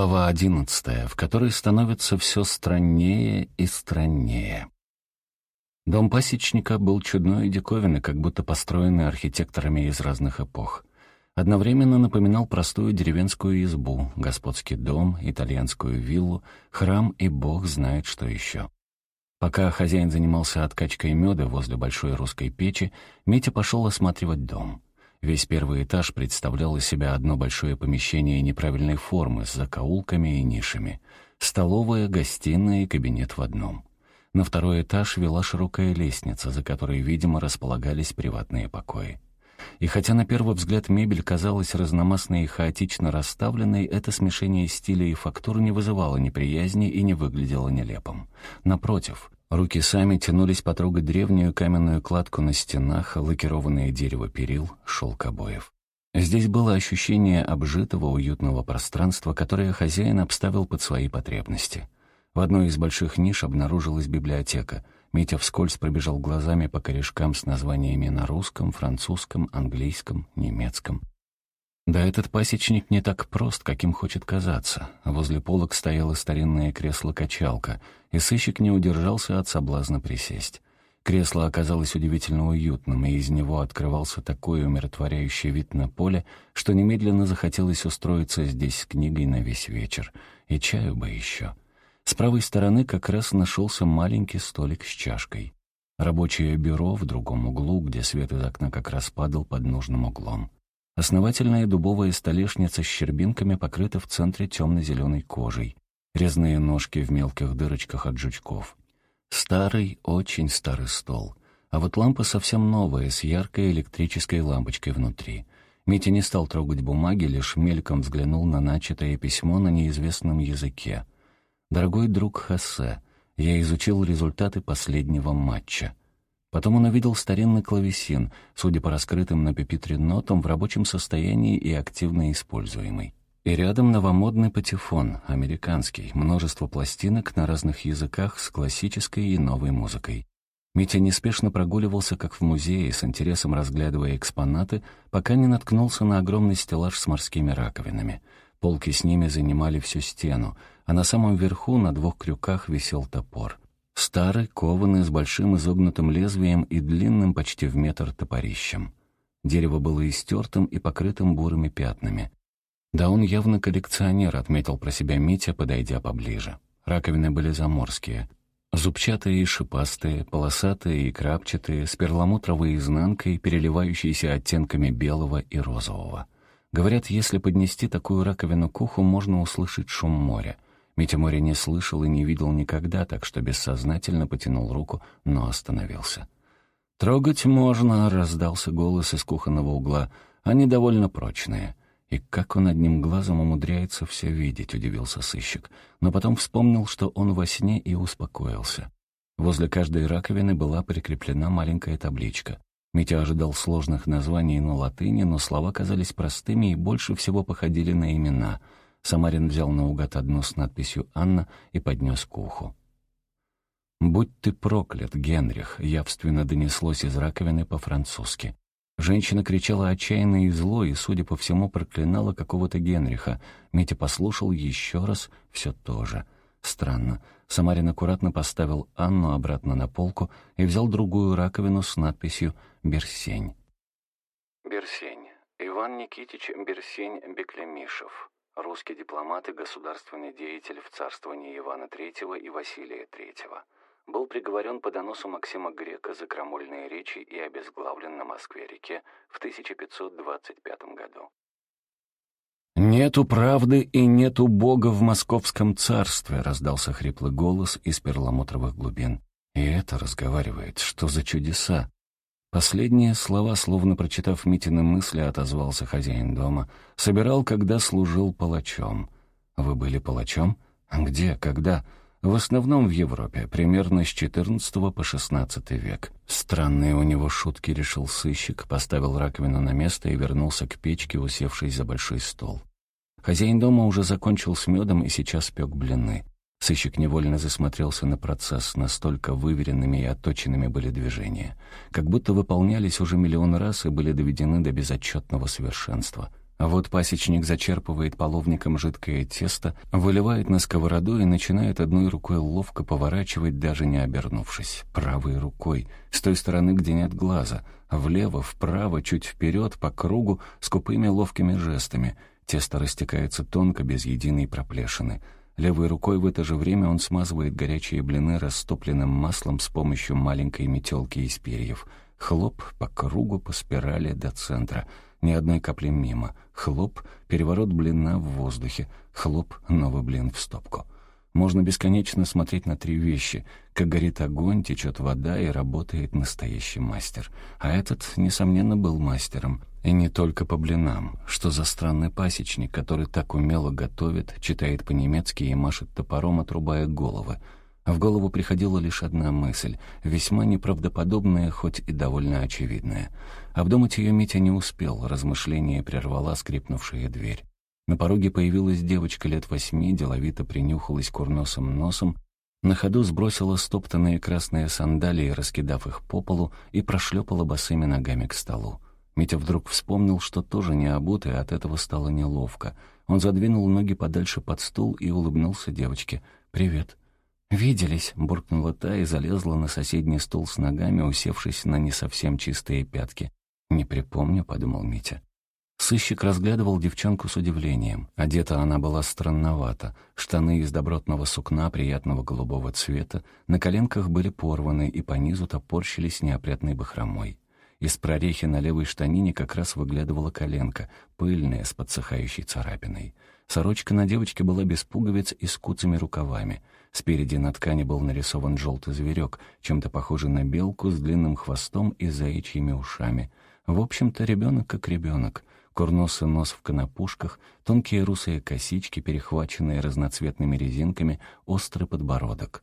Глава одиннадцатая, в которой становится все страннее и страннее. Дом пасечника был чудной и диковинный, как будто построенный архитекторами из разных эпох. Одновременно напоминал простую деревенскую избу, господский дом, итальянскую виллу, храм и бог знает что еще. Пока хозяин занимался откачкой меда возле большой русской печи, Митя пошел осматривать дом. Весь первый этаж представлял из себя одно большое помещение неправильной формы с закоулками и нишами. Столовая, гостиная и кабинет в одном. На второй этаж вела широкая лестница, за которой, видимо, располагались приватные покои. И хотя на первый взгляд мебель казалась разномастной и хаотично расставленной, это смешение стиля и фактур не вызывало неприязни и не выглядело нелепым. Напротив, Руки сами тянулись потрогать древнюю каменную кладку на стенах, лакированное дерево перил, шелк обоев. Здесь было ощущение обжитого уютного пространства, которое хозяин обставил под свои потребности. В одной из больших ниш обнаружилась библиотека. Митя вскользь пробежал глазами по корешкам с названиями на русском, французском, английском, немецком. Да этот пасечник не так прост, каким хочет казаться. Возле полок стояло старинное кресло-качалка, и сыщик не удержался от соблазна присесть. Кресло оказалось удивительно уютным, и из него открывался такой умиротворяющий вид на поле, что немедленно захотелось устроиться здесь с книгой на весь вечер. И чаю бы еще. С правой стороны как раз нашелся маленький столик с чашкой. Рабочее бюро в другом углу, где свет из окна как раз падал под нужным углом. Основательная дубовая столешница с щербинками покрыта в центре темно-зеленой кожей. Резные ножки в мелких дырочках от жучков. Старый, очень старый стол. А вот лампа совсем новая, с яркой электрической лампочкой внутри. Митя не стал трогать бумаги, лишь мельком взглянул на начатое письмо на неизвестном языке. «Дорогой друг Хосе, я изучил результаты последнего матча. Потом он увидел старинный клавесин, судя по раскрытым на пепитре нотам, в рабочем состоянии и активно используемый. И рядом новомодный патефон, американский, множество пластинок на разных языках с классической и новой музыкой. Митя неспешно прогуливался, как в музее, с интересом разглядывая экспонаты, пока не наткнулся на огромный стеллаж с морскими раковинами. Полки с ними занимали всю стену, а на самом верху на двух крюках висел топор. Старый, кованый, с большим изогнутым лезвием и длинным почти в метр топорищем. Дерево было истертым и покрытым бурыми пятнами. Да он явно коллекционер, отметил про себя Митя, подойдя поближе. Раковины были заморские. Зубчатые и шипастые, полосатые и крапчатые, с перламутровой изнанкой, переливающиеся оттенками белого и розового. Говорят, если поднести такую раковину к уху, можно услышать шум моря — Митя море не слышал и не видел никогда, так что бессознательно потянул руку, но остановился. «Трогать можно», — раздался голос из кухонного угла. «Они довольно прочные». «И как он одним глазом умудряется все видеть?» — удивился сыщик. Но потом вспомнил, что он во сне и успокоился. Возле каждой раковины была прикреплена маленькая табличка. Митя ожидал сложных названий на латыни, но слова казались простыми и больше всего походили на имена — Самарин взял наугад одну с надписью «Анна» и поднес к уху. «Будь ты проклят, Генрих!» — явственно донеслось из раковины по-французски. Женщина кричала отчаянно и зло, и, судя по всему, проклинала какого-то Генриха. Митя послушал еще раз все то же. Странно. Самарин аккуратно поставил Анну обратно на полку и взял другую раковину с надписью «Берсень». Берсень. Иван Никитич Берсень-Беклемишев русский дипломат и государственный деятель в царствовании Ивана III и Василия III. Был приговорен по доносу Максима Грека за крамольные речи и обезглавлен на Москве-реке в 1525 году. «Нету правды и нету Бога в московском царстве», — раздался хриплый голос из перламутровых глубин. «И это разговаривает. Что за чудеса?» Последние слова, словно прочитав Митины мысли, отозвался хозяин дома. «Собирал, когда служил палачом». «Вы были палачом? Где? Когда?» «В основном в Европе, примерно с XIV по XVI век». Странные у него шутки решил сыщик, поставил раковину на место и вернулся к печке, усевшись за большой стол. Хозяин дома уже закончил с медом и сейчас пек блины. Сыщик невольно засмотрелся на процесс, настолько выверенными и отточенными были движения. Как будто выполнялись уже миллион раз и были доведены до безотчетного совершенства. А вот пасечник зачерпывает половником жидкое тесто, выливает на сковороду и начинает одной рукой ловко поворачивать, даже не обернувшись. Правой рукой, с той стороны, где нет глаза. Влево, вправо, чуть вперед, по кругу, скупыми ловкими жестами. Тесто растекается тонко, без единой проплешины. Левой рукой в это же время он смазывает горячие блины растопленным маслом с помощью маленькой метелки из перьев. Хлоп по кругу, по спирали до центра — ни одной капли мимо. Хлоп, переворот блина в воздухе. Хлоп, новый блин в стопку. Можно бесконечно смотреть на три вещи. Как горит огонь, течет вода и работает настоящий мастер. А этот, несомненно, был мастером. И не только по блинам. Что за странный пасечник, который так умело готовит, читает по-немецки и машет топором, отрубая головы. В голову приходила лишь одна мысль, весьма неправдоподобная, хоть и довольно очевидная. Обдумать ее Митя не успел, размышление прервала скрипнувшая дверь. На пороге появилась девочка лет восьми, деловито принюхалась курносым носом, на ходу сбросила стоптанные красные сандалии, раскидав их по полу, и прошлепала босыми ногами к столу. Митя вдруг вспомнил, что тоже не обут, и от этого стало неловко. Он задвинул ноги подальше под стул и улыбнулся девочке. «Привет». «Виделись», — буркнула та и залезла на соседний стул с ногами, усевшись на не совсем чистые пятки. «Не припомню», — подумал Митя. Сыщик разглядывал девчонку с удивлением. Одета она была странновато. Штаны из добротного сукна приятного голубого цвета, на коленках были порваны и по низу топорщились неопрятной бахромой. Из прорехи на левой штанине как раз выглядывала коленка, пыльная, с подсыхающей царапиной. Сорочка на девочке была без пуговиц и с куцами рукавами. Спереди на ткани был нарисован желтый зверек, чем-то похожий на белку с длинным хвостом и заячьими ушами. В общем-то, ребенок как ребенок. Курносый нос в конопушках, тонкие русые косички, перехваченные разноцветными резинками, острый подбородок.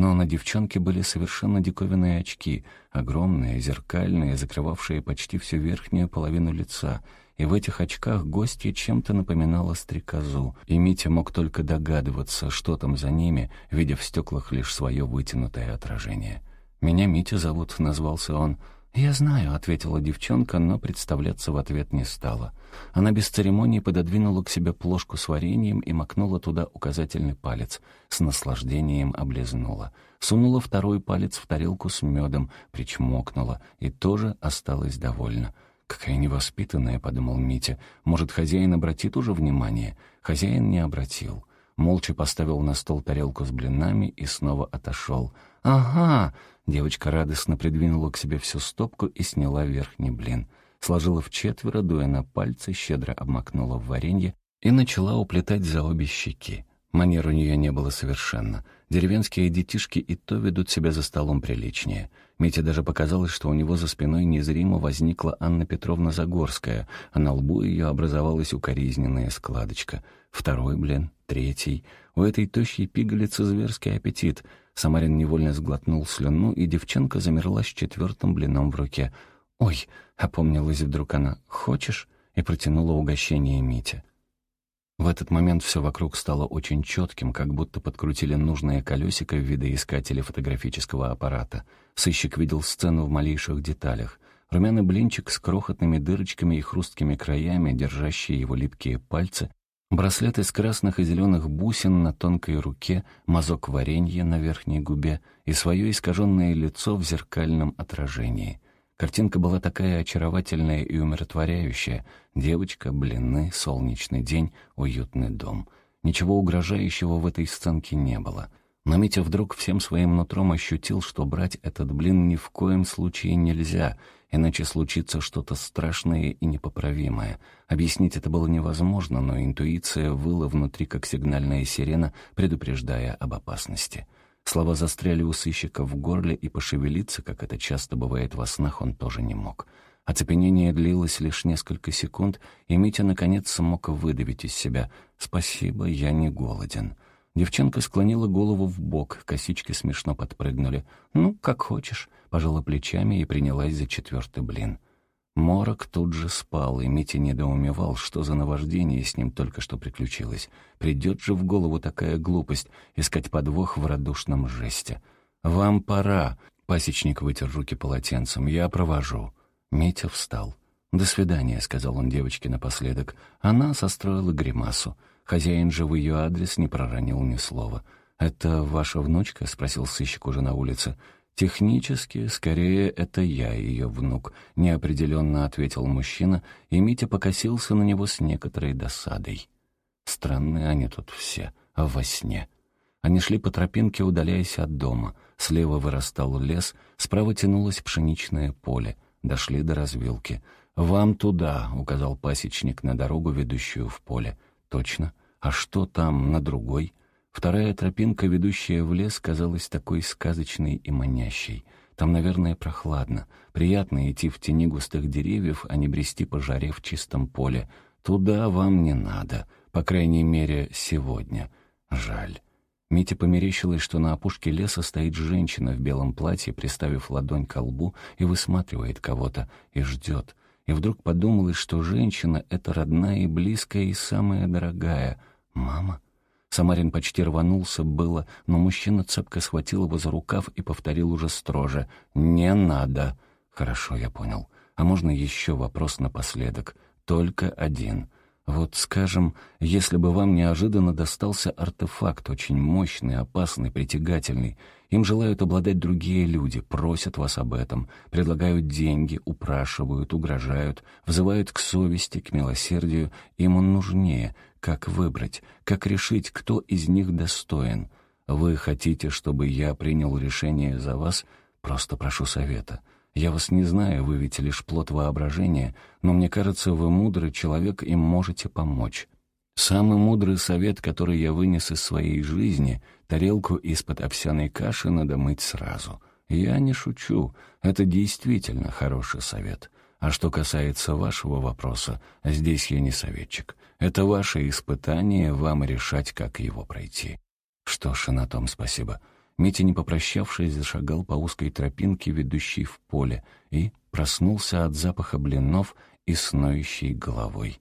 Но на девчонке были совершенно диковинные очки, огромные, зеркальные, закрывавшие почти всю верхнюю половину лица — и в этих очках гостья чем-то напоминала стрекозу, и Митя мог только догадываться, что там за ними, видя в стеклах лишь свое вытянутое отражение. «Меня Митя зовут», — назвался он. «Я знаю», — ответила девчонка, но представляться в ответ не стала. Она без церемонии пододвинула к себе плошку с вареньем и макнула туда указательный палец. С наслаждением облизнула. Сунула второй палец в тарелку с медом, причмокнула и тоже осталась довольна. «Какая невоспитанная», — подумал Митя. «Может, хозяин обратит уже внимание?» Хозяин не обратил. Молча поставил на стол тарелку с блинами и снова отошел. «Ага!» — девочка радостно придвинула к себе всю стопку и сняла верхний блин. Сложила в четверо, дуя на пальцы, щедро обмакнула в варенье и начала уплетать за обе щеки. Манер у нее не было совершенно. Деревенские детишки и то ведут себя за столом приличнее. Мите даже показалось, что у него за спиной незримо возникла Анна Петровна Загорская, а на лбу ее образовалась укоризненная складочка. Второй, блин, третий. У этой тощей пигалицы зверский аппетит. Самарин невольно сглотнул слюну, и девчонка замерла с четвертым блином в руке. «Ой!» — опомнилась вдруг она. «Хочешь?» — и протянула угощение Мите. В этот момент все вокруг стало очень четким, как будто подкрутили нужное колесико в видоискателе фотографического аппарата. Сыщик видел сцену в малейших деталях. Румяный блинчик с крохотными дырочками и хрусткими краями, держащие его липкие пальцы, браслет из красных и зеленых бусин на тонкой руке, мазок варенья на верхней губе и свое искаженное лицо в зеркальном отражении — Картинка была такая очаровательная и умиротворяющая. Девочка, блины, солнечный день, уютный дом. Ничего угрожающего в этой сценке не было. Но Митя вдруг всем своим нутром ощутил, что брать этот блин ни в коем случае нельзя, иначе случится что-то страшное и непоправимое. Объяснить это было невозможно, но интуиция выла внутри, как сигнальная сирена, предупреждая об опасности. Слова застряли у сыщика в горле, и пошевелиться, как это часто бывает во снах, он тоже не мог. Оцепенение длилось лишь несколько секунд, и Митя наконец смог выдавить из себя «Спасибо, я не голоден». Девчонка склонила голову в бок, косички смешно подпрыгнули. «Ну, как хочешь», — пожала плечами и принялась за четвертый блин. Морок тут же спал, и Митя недоумевал, что за наваждение с ним только что приключилось. Придет же в голову такая глупость — искать подвох в радушном жесте. «Вам пора!» — пасечник вытер руки полотенцем. «Я провожу». Митя встал. «До свидания», — сказал он девочке напоследок. Она состроила гримасу. Хозяин же в ее адрес не проронил ни слова. «Это ваша внучка?» — спросил сыщик уже на улице. «Технически, скорее, это я, ее внук», — неопределенно ответил мужчина, и Митя покосился на него с некоторой досадой. Странные они тут все, а во сне. Они шли по тропинке, удаляясь от дома. Слева вырастал лес, справа тянулось пшеничное поле. Дошли до развилки. «Вам туда», — указал пасечник на дорогу, ведущую в поле. «Точно. А что там, на другой?» Вторая тропинка, ведущая в лес, казалась такой сказочной и манящей. Там, наверное, прохладно. Приятно идти в тени густых деревьев, а не брести по жаре в чистом поле. Туда вам не надо, по крайней мере, сегодня. Жаль. Мите померещилось, что на опушке леса стоит женщина в белом платье, приставив ладонь к лбу и высматривает кого-то, и ждет. И вдруг подумалось, что женщина — это родная и близкая и самая дорогая. Мама? Самарин почти рванулся было, но мужчина цепко схватил его за рукав и повторил уже строже. «Не надо!» «Хорошо, я понял. А можно еще вопрос напоследок? Только один. Вот, скажем, если бы вам неожиданно достался артефакт, очень мощный, опасный, притягательный, им желают обладать другие люди, просят вас об этом, предлагают деньги, упрашивают, угрожают, взывают к совести, к милосердию, им он нужнее. Как выбрать, как решить, кто из них достоин? Вы хотите, чтобы я принял решение за вас? Просто прошу совета. Я вас не знаю, вы ведь лишь плод воображения, но мне кажется, вы мудрый человек и можете помочь. Самый мудрый совет, который я вынес из своей жизни, тарелку из-под овсяной каши надо мыть сразу. Я не шучу, это действительно хороший совет. А что касается вашего вопроса, здесь я не советчик. Это ваше испытание, вам решать, как его пройти. Что ж, на том спасибо. Митя, не попрощавшись, зашагал по узкой тропинке, ведущей в поле, и проснулся от запаха блинов и сноющей головой.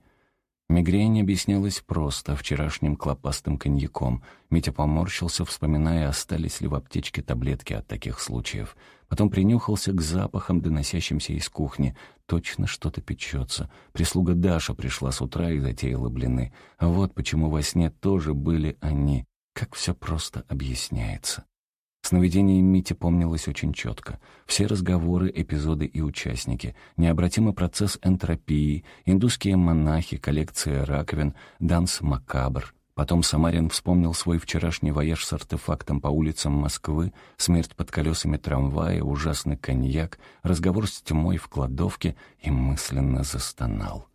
Мигрень объяснялась просто вчерашним клопастым коньяком. Митя поморщился, вспоминая, остались ли в аптечке таблетки от таких случаев. Потом принюхался к запахам, доносящимся из кухни. Точно что-то печется. Прислуга Даша пришла с утра и затеяла блины. А вот почему во сне тоже были они. Как все просто объясняется. Сновидение Мити помнилось очень четко. Все разговоры, эпизоды и участники, необратимый процесс энтропии, индусские монахи, коллекция раковин, danse macabre. Потом Самарин вспомнил свой вчерашний вояж с артефактом по улицам Москвы, смерть под колесами трамвая, ужасный коньяк, разговор с тьмой в кладовке и мысленно застонал.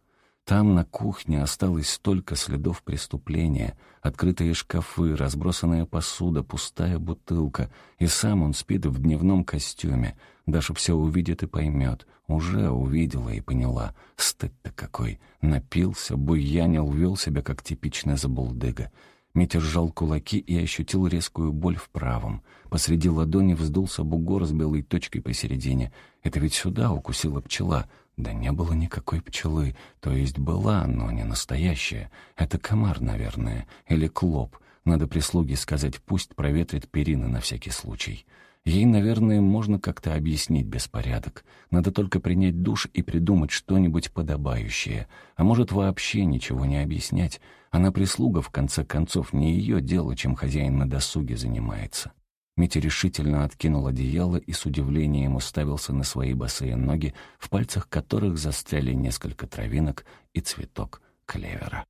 Там, на кухне, осталось столько следов преступления. Открытые шкафы, разбросанная посуда, пустая бутылка. И сам он спит в дневном костюме. Даша все увидит и поймет. Уже увидела и поняла. Стыд-то какой. Напился, буянил, вел себя как типичная забулдыга. Митя сжал кулаки и ощутил резкую боль в правом. Посреди ладони вздулся бугор с белой точкой посередине. Это ведь сюда укусила пчела — да не было никакой пчелы, то есть была, но не настоящая. Это комар, наверное, или клоп. Надо прислуге сказать, пусть проветрит перины на всякий случай. Ей, наверное, можно как-то объяснить беспорядок. Надо только принять душ и придумать что-нибудь подобающее. А может, вообще ничего не объяснять. Она прислуга, в конце концов, не ее дело, чем хозяин на досуге занимается. Митя решительно откинул одеяло и с удивлением уставился на свои босые ноги, в пальцах которых застряли несколько травинок и цветок клевера.